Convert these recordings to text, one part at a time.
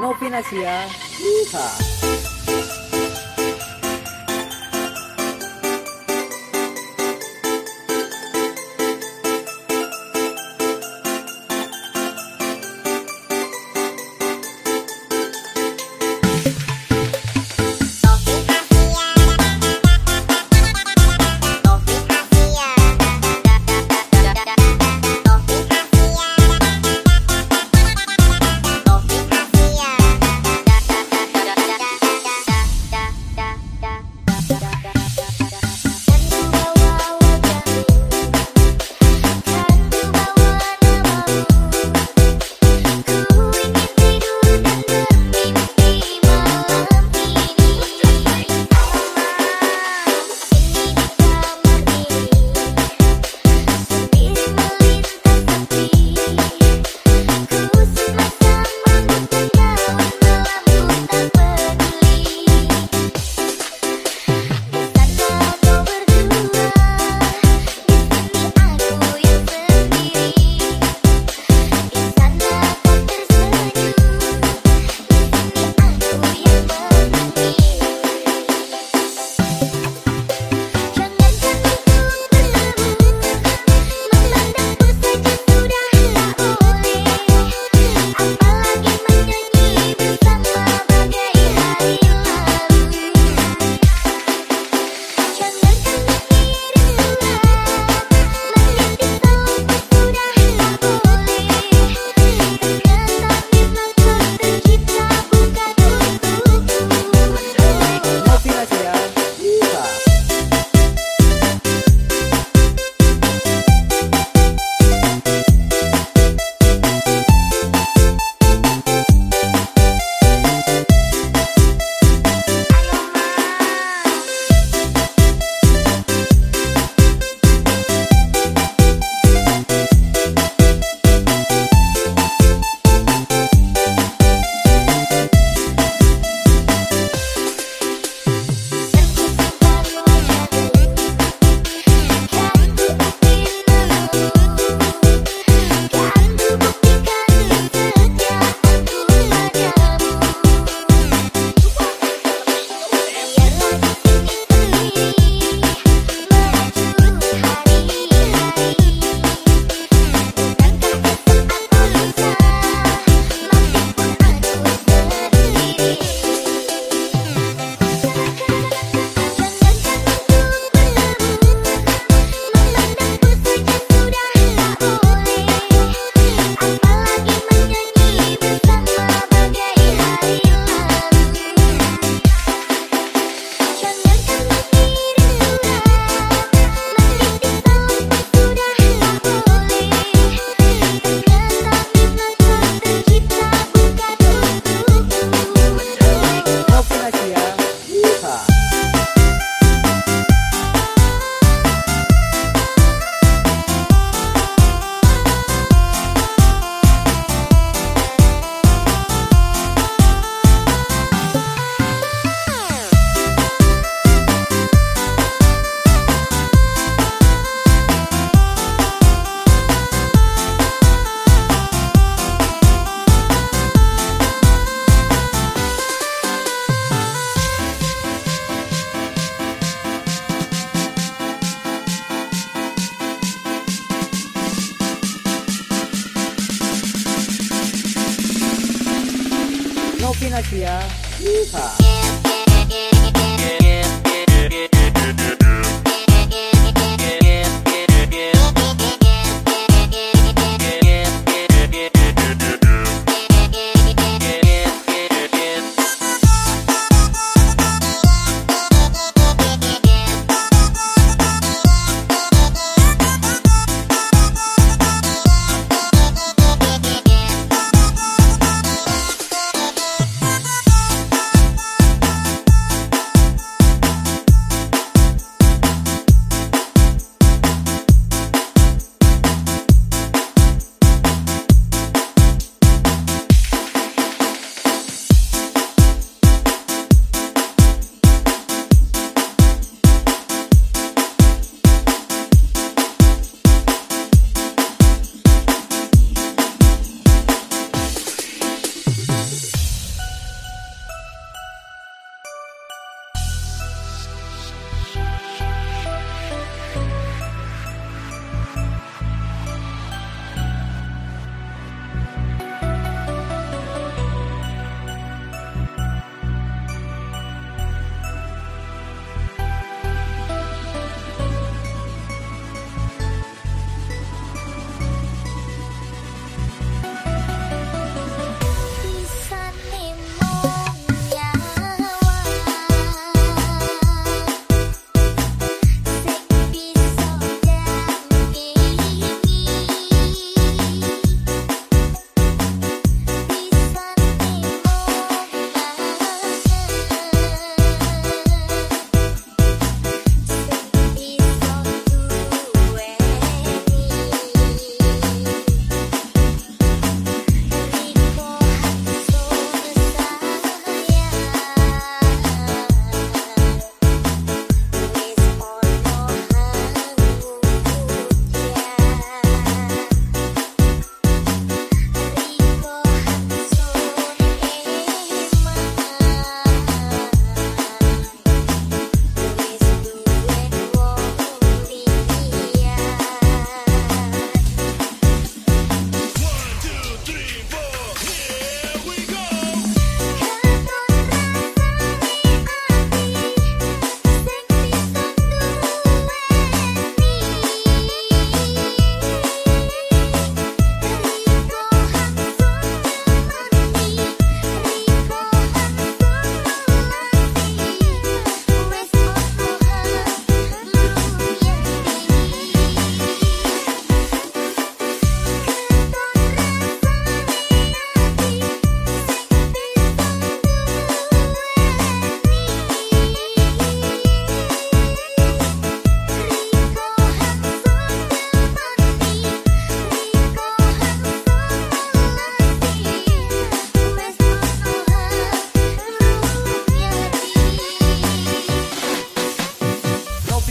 Novinasia. Yeehaw.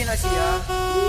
那戏啊。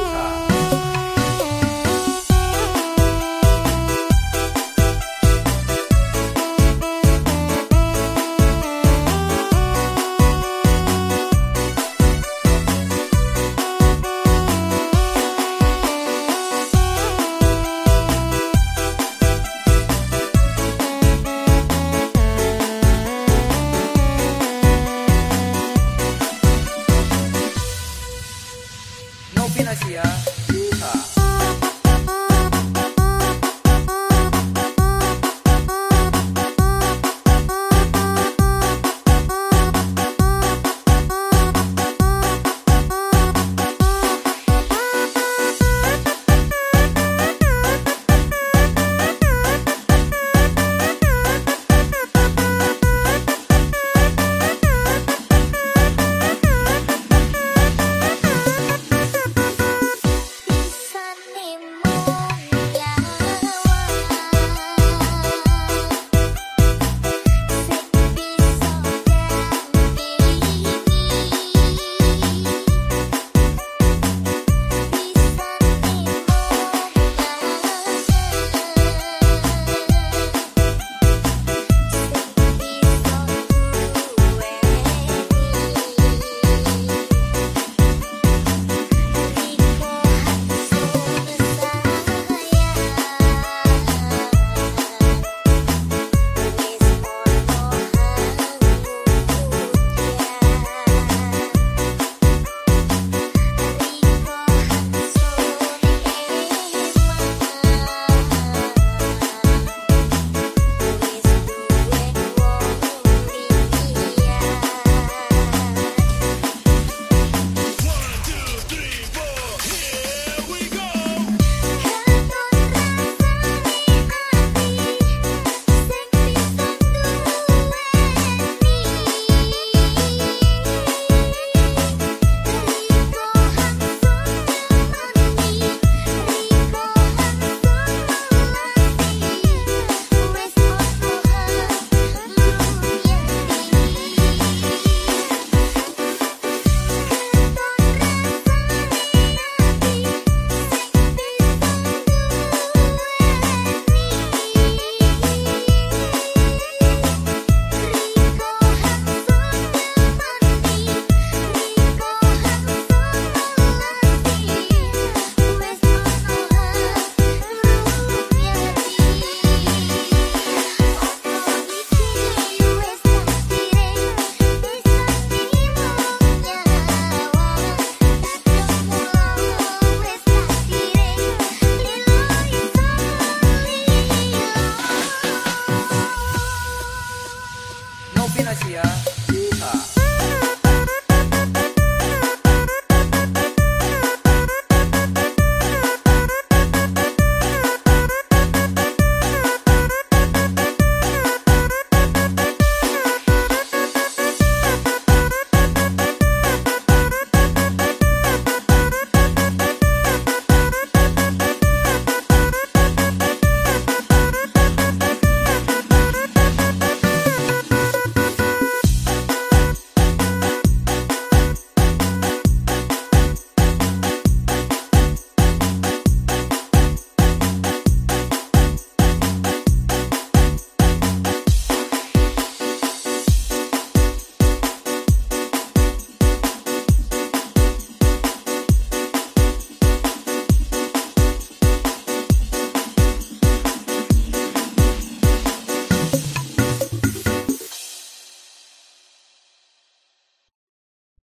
yeah.